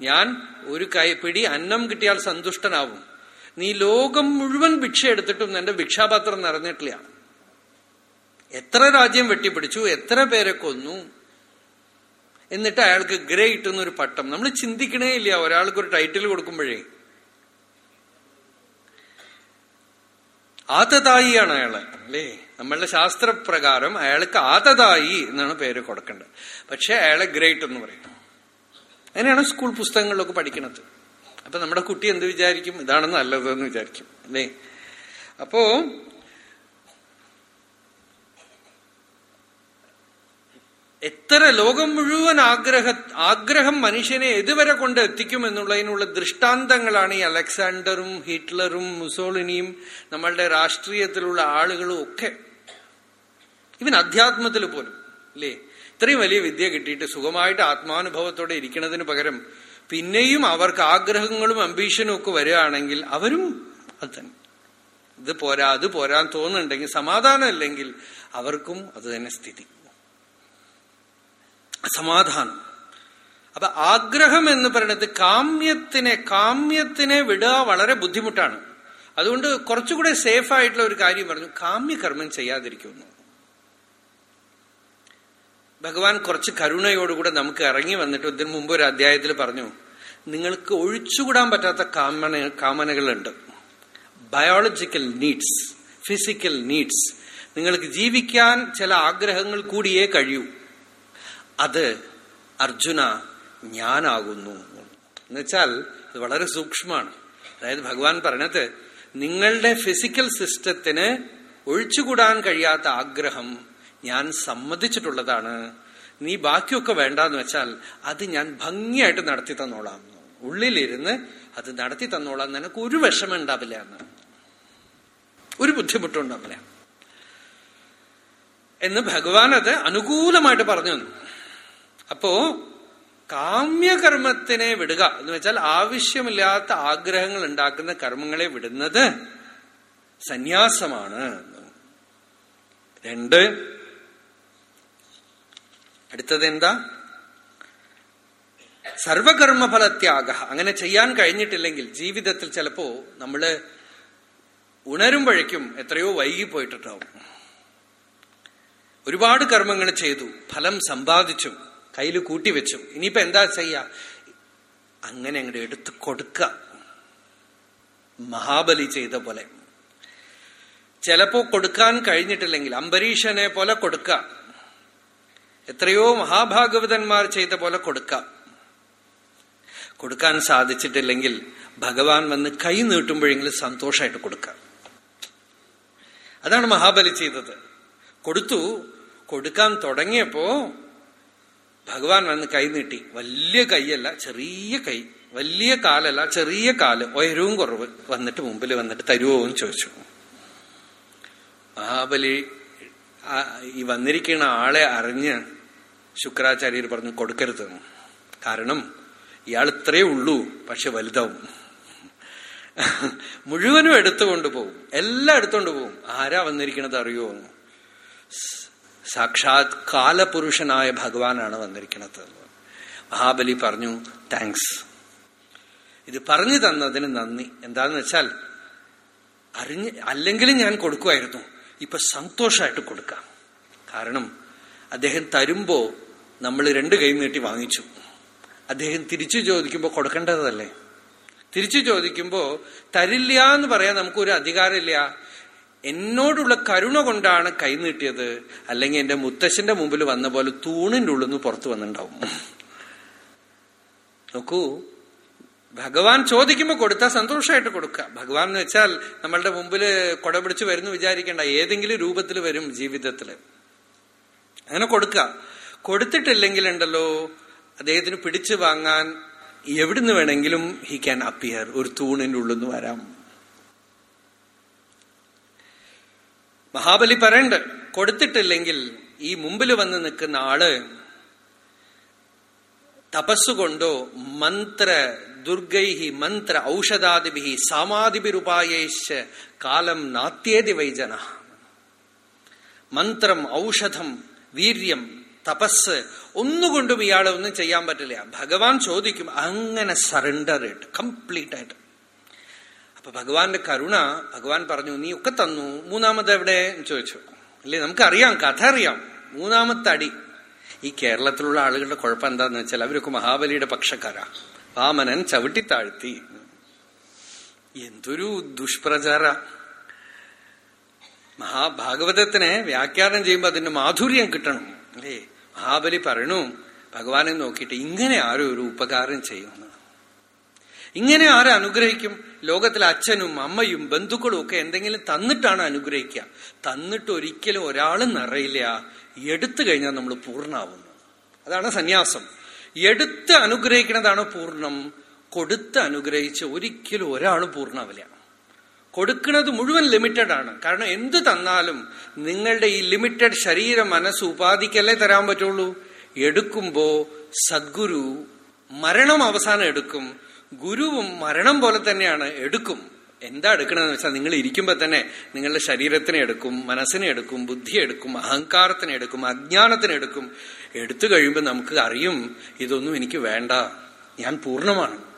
ഞാൻ ഒരു കൈ പിടി അന്നം കിട്ടിയാൽ സന്തുഷ്ടനാവും. നീ ലോകം മുഴുവൻ ഭിക്ഷ എടുത്തിട്ടും എന്റെ ഭിക്ഷാപാത്രം നിറഞ്ഞിട്ടില്ല. എത്ര രാജ്യം വെട്ടിപ്പിടിച്ചു എത്ര പേരെ കൊന്നു എന്നിട്ട് അയാൾക്ക് ഗ്രേറ്റ് എന്നൊരു പട്ടം. നമ്മൾ ചിന്തിക്കണേ ഇല്ല ഒരാൾക്ക് ഒരു ടൈറ്റിൽ കൊടുക്കുമ്പോഴേ. ആതതായിയാണ് അയാൾ അല്ലേ? നമ്മളുടെ ശാസ്ത്രപ്രകാരം അയാൾക്ക് ആതതായി എന്നാണ് പേര് കൊടുക്കേണ്ടത്. പക്ഷെ അയാളെ ഗ്രേറ്റ് എന്ന് പറയും. അങ്ങനെയാണ് സ്കൂൾ പുസ്തകങ്ങളിലൊക്കെ പഠിക്കുന്നത് അപ്പൊ നമ്മുടെ കുട്ടി എന്ത് വിചാരിക്കും? ഇതാണ് നല്ലതെന്ന് വിചാരിക്കും അല്ലേ? അപ്പോ എത്ര ലോകം മുഴുവൻ ആഗ്രഹ ആഗ്രഹം മനുഷ്യനെ എതുവരെ കൊണ്ട് എത്തിക്കും എന്നുള്ളതിനുള്ള ദൃഷ്ടാന്തങ്ങളാണ് ഈ അലക്സാണ്ടറും ഹിറ്റ്ലറും മുസോളിനിയും നമ്മളുടെ രാഷ്ട്രീയത്തിലുള്ള ആളുകളും ഒക്കെ. ഇവൻ അധ്യാത്മത്തിൽ പോലും അല്ലേ ഇത്രയും വലിയ വിദ്യ കിട്ടിയിട്ട് സുഖമായിട്ട് ആത്മാനുഭവത്തോടെ ഇരിക്കുന്നതിന് പകരം പിന്നെയും അവർക്ക് ആഗ്രഹങ്ങളും അംബീഷനും ഒക്കെ വരികയാണെങ്കിൽ അവരും അത് തന്നെ. ഇത് പോരാ അത് പോരാൻ തോന്നുന്നുണ്ടെങ്കിൽ സമാധാനം ഇല്ലെങ്കിൽ അവർക്കും അത് തന്നെ സ്ഥിതി. സമാധാനം. അപ്പൊ ആഗ്രഹം എന്ന് പറയുന്നത് കാമ്യത്തിനെ കാമ്യത്തിനെ വിടുക വളരെ ബുദ്ധിമുട്ടാണ്. അതുകൊണ്ട് കുറച്ചുകൂടെ സേഫ് ആയിട്ടുള്ള ഒരു കാര്യം പറഞ്ഞു കാമ്യകർമ്മം ചെയ്യാതിരിക്കുന്നു. ഭഗവാൻ കുറച്ച് കരുണയോടുകൂടെ നമുക്ക് ഇറങ്ങി വന്നിട്ട് ഇതിനു മുമ്പ് ഒരു അധ്യായത്തിൽ പറഞ്ഞു നിങ്ങൾക്ക് ഒഴിച്ചുകൂടാൻ പറ്റാത്ത കാമന കാമനകളുണ്ട്. ബയോളജിക്കൽ നീഡ്സ് ഫിസിക്കൽ നീഡ്സ് നിങ്ങൾക്ക് ജീവിക്കാൻ ചില ആഗ്രഹങ്ങൾ കൂടിയേ കഴിയൂ. അത് അർജുന ഞാനാകുന്നു. എന്നുവെച്ചാൽ അത് വളരെ സൂക്ഷ്മമാണ്. അതായത് ഭഗവാൻ പറഞ്ഞത് നിങ്ങളുടെ ഫിസിക്കൽ സിസ്റ്റത്തിന് ഒഴിച്ചുകൂടാൻ കഴിയാത്ത ആഗ്രഹം ഞാൻ സമ്മതിച്ചിട്ടുള്ളതാണ്. നീ ബാക്കിയൊക്കെ വേണ്ടാന്ന് വെച്ചാൽ അത് ഞാൻ ഭംഗിയായിട്ട് നടത്തി തന്നോളാം. ഉള്ളിലിരുന്ന് അത് നടത്തി തന്നോളാം നിനക്ക് ഒരു വിഷമം ഉണ്ടാവില്ല എന്ന്. ഒരു ബുദ്ധിമുട്ടുണ്ടാവില്ല എന്ന് ഭഗവാൻ അത് അനുകൂലമായിട്ട് പറഞ്ഞു തന്നു. അപ്പോ കാമ്യകർമ്മത്തിനെ വിടുക എന്ന് വെച്ചാൽ ആവശ്യമില്ലാത്ത ആഗ്രഹങ്ങൾ ഉണ്ടാക്കുന്ന കർമ്മങ്ങളെ വിടുന്നത് സന്യാസമാണ്. രണ്ട് അടുത്തത് എന്താ? സർവകർമ്മഫലത്യാഗ. അങ്ങനെ ചെയ്യാൻ കഴിഞ്ഞിട്ടില്ലെങ്കിൽ ജീവിതത്തിൽ ചിലപ്പോ നമ്മൾ ഉണരുമ്പോഴേക്കും എത്രയോ വൈകി വൈകിപ്പോയിട്ടുണ്ടാവും ഒരുപാട് കർമ്മങ്ങൾ ചെയ്തു ഫലം സമ്പാദിച്ചു. കയ്യിൽ കൂട്ടിവെച്ചു ഇനിയിപ്പോ എന്താ ചെയ്യുക അങ്ങനെ അങ്ങോട്ട് എടുത്തു കൊടുക്ക. മഹാബലി ചെയ്ത പോലെ. ചിലപ്പോ കൊടുക്കാൻ കഴിഞ്ഞിട്ടില്ലെങ്കിൽ അംബരീഷനെ പോലെ കൊടുക്ക. എത്രയോ മഹാഭാഗവതന്മാർ ചെയ്ത പോലെ കൊടുക്ക. കൊടുക്കാൻ സാധിച്ചിട്ടില്ലെങ്കിൽ ഭഗവാൻ വന്ന് കൈ നീട്ടുമ്പോഴെങ്കിലും സന്തോഷമായിട്ട് കൊടുക്ക. അതാണ് മഹാബലി ചെയ്തത്. കൊടുത്തു. കൊടുക്കാൻ തുടങ്ങിയപ്പോ ഭഗവാൻ വന്ന് കൈ നീട്ടി. വലിയ കൈയല്ല ചെറിയ കൈ. വലിയ കാലല്ല ചെറിയ കാൽ. ഉയരവും കുറവ്. വന്നിട്ട് മുമ്പിൽ വന്നിട്ട് തരുമോ എന്ന് ചോദിച്ചു. മഹാബലി ഈ വന്നിരിക്കുന്ന ആളെ അറിഞ്ഞ് ശുക്രാചാര്യർ പറഞ്ഞു കൊടുക്കരുത്. കാരണം ഇയാൾ ഇത്രയേ ഉള്ളൂ പക്ഷെ വലുതാവും. മുഴുവനും എടുത്തുകൊണ്ട് പോകും എല്ലാം എടുത്തുകൊണ്ട് പോകും ആരാ വന്നിരിക്കണത് അറിയോ? സാക്ഷാത് കാലപുരുഷനായ ഭഗവാനാണ് വന്നിരിക്കുന്നത്. മഹാബലി പറഞ്ഞു താങ്ക്സ് ഇത് പറഞ്ഞു തന്നതിന് നന്ദി. എന്താന്ന് വെച്ചാൽ അറിഞ്ഞ് അല്ലെങ്കിലും ഞാൻ കൊടുക്കുമായിരുന്നു. ഇപ്പൊ സന്തോഷമായിട്ട് കൊടുക്കാം. കാരണം അദ്ദേഹം തരുമ്പോ നമ്മൾ രണ്ട് കൈ നീട്ടി വാങ്ങിച്ചു. അദ്ദേഹം തിരിച്ചു ചോദിക്കുമ്പോൾ കൊടുക്കേണ്ടതല്ലേ? തിരിച്ചു ചോദിക്കുമ്പോൾ തരില്ല എന്ന് പറയാൻ നമുക്കൊരു അധികാരമില്ല. എന്നോടുള്ള കരുണ കൊണ്ടാണ് കൈനീട്ടിയത് അല്ലെങ്കിൽ എന്റെ മുത്തശ്ശന്റെ മുമ്പിൽ വന്ന പോലെ തൂണിന്റെ ഉള്ളിൽ നിന്ന് പുറത്തു വന്നിട്ടുണ്ടാവും. നോക്കൂ ഭഗവാൻ ചോദിക്കുമ്പോൾ കൊടുത്താൽ സന്തോഷമായിട്ട് കൊടുക്കുക. ഭഗവാൻ എന്ന് വെച്ചാൽ നമ്മളുടെ മുമ്പിൽ കൊട പിടിച്ച് വരുന്നു വിചാരിക്കേണ്ട. ഏതെങ്കിലും രൂപത്തിൽ വരും ജീവിതത്തിൽ. അങ്ങനെ കൊടുക്കുക. കൊടുത്തിട്ടില്ലെങ്കിൽ ഉണ്ടല്ലോ അദ്ദേഹത്തിന് പിടിച്ചു വാങ്ങാൻ എവിടുന്ന് വേണമെങ്കിലും ഹി ക്യാൻ അപ്പിയർ ഒരു തൂണിന്റെ ഉള്ളിൽ നിന്ന് വരാം. മഹാബലി പറയണ്ട് കൊടുത്തിട്ടില്ലെങ്കിൽ ഈ മുമ്പിൽ വന്ന് നിൽക്കുന്ന ആൾ തപസ്സുകൊണ്ടോ മന്ത്ര ദുർഗൈഹി മന്ത്ര ഔഷധാദിഭി സാമാദിഭിരുപായേശ കാലം നാത്യേതി വൈജന മന്ത്രം ഔഷധം വീര്യം തപസ് ഒന്നുകൊണ്ടും ഇയാളെ ഒന്നും ചെയ്യാൻ പറ്റില്ല. ഭഗവാൻ ചോദിക്കും അങ്ങനെ സറണ്ടർ ഇട്ട് കംപ്ലീറ്റ് ആയിട്ട്. അപ്പൊ ഭഗവാന്റെ കരുണ ഭഗവാൻ പറഞ്ഞു നീ ഒക്കെ തന്നു. മൂന്നാമത് എവിടെ? എന്ന് ചോദിച്ചു. അല്ലേ നമുക്കറിയാം കഥ അറിയാം. മൂന്നാമത്തെ അടി. ഈ കേരളത്തിലുള്ള ആളുകളുടെ കുഴപ്പം എന്താന്ന് വെച്ചാൽ അവരൊക്കെ മഹാബലിയുടെ പക്ഷക്കാരാ. വാമനൻ ചവിട്ടിത്താഴ്ത്തി എന്തൊരു ദുഷ്പ്രചാര. മഹാഭാഗവതത്തിനെ വ്യാഖ്യാനം ചെയ്യുമ്പോൾ അതിന്റെ മാധുര്യം കിട്ടണം. അല്ലേ? മഹാബലി പറയണു ഭഗവാനെ നോക്കിയിട്ട് ഇങ്ങനെ ആരും ഒരു ഉപകാരം ചെയ്യുന്നു. ഇങ്ങനെ ആരെ അനുഗ്രഹിക്കും? ലോകത്തിലെ അച്ഛനും അമ്മയും ബന്ധുക്കളും ഒക്കെ എന്തെങ്കിലും തന്നിട്ടാണ് അനുഗ്രഹിക്കുക. തന്നിട്ട് ഒരിക്കലും ഒരാളും നിറയില്ല. എടുത്തു കഴിഞ്ഞാൽ നമ്മൾ പൂർണാവുന്നു. അതാണ് സന്യാസം. എടുത്ത് അനുഗ്രഹിക്കുന്നതാണ് പൂർണം. കൊടുത്ത് അനുഗ്രഹിച്ച് ഒരിക്കലും ഒരാൾ പൂർണാവില്ല. കൊടുക്കുന്നത് മുഴുവൻ ലിമിറ്റഡ് ആണ്. കാരണം എന്ത് തന്നാലും നിങ്ങളുടെ ഈ ലിമിറ്റഡ് ശരീര മനസ്സ് ഉപാധിക്കല്ലേ തരാൻ പറ്റുള്ളൂ? എടുക്കുമ്പോ സദ്ഗുരു മരണം അവസാനം എടുക്കും. ഗുരുവും മരണം പോലെ തന്നെയാണ് എടുക്കും. എന്താ എടുക്കണമെന്ന് വെച്ചാൽ നിങ്ങൾ ഇരിക്കുമ്പോ തന്നെ നിങ്ങളുടെ ശരീരത്തിനെ എടുക്കും മനസ്സിനെ എടുക്കും ബുദ്ധി എടുക്കും അഹങ്കാരത്തിനെ എടുക്കും അജ്ഞാനത്തിനെ എടുക്കും. എടുത്തു കഴിയുമ്പോൾ നമുക്ക് അറിയും ഇതൊന്നും എനിക്ക് വേണ്ട ഞാൻ പൂർണമാണ്.